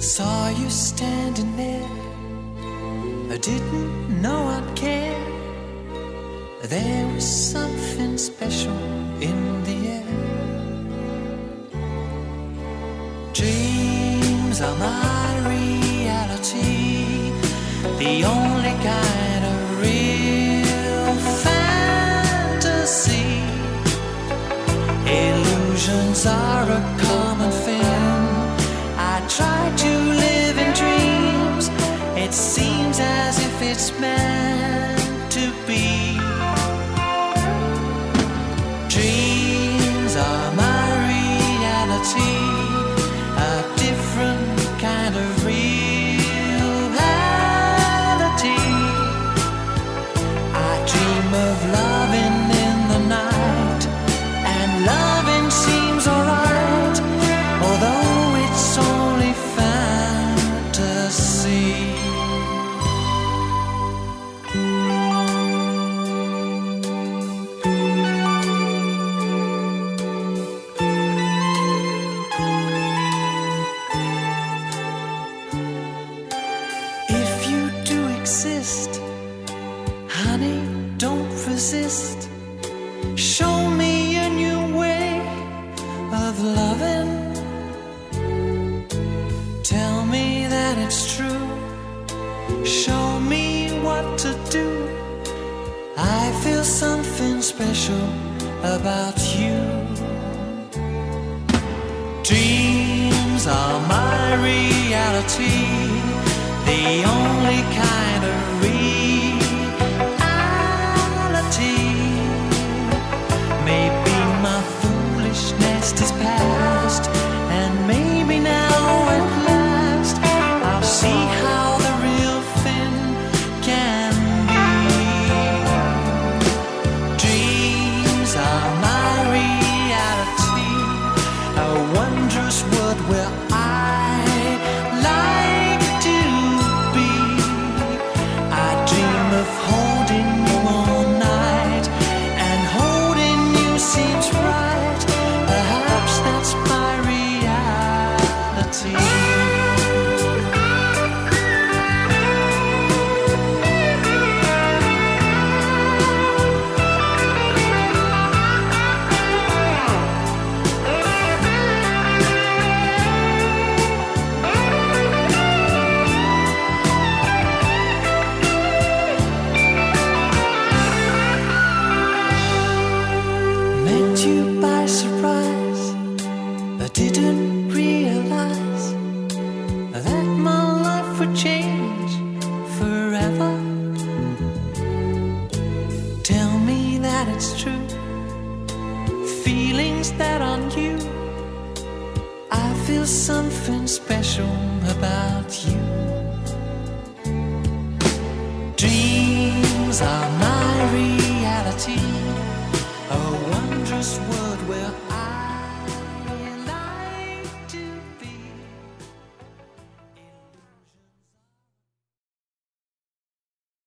Saw you standing there. Didn't know I'd care. There was something special in the air. Dreams are my reality, the only kind of real fantasy. Illusions are a common thing. I try to as honey, don't resist. Show me a new way of loving. Tell me that it's true. Show me what to do. I feel something special about you. Dreams are my reality, didn't realize that my life would change forever. Tell me that it's true. Feelings that are new. I feel something special about you. Dreams are my reality, a wondrous world.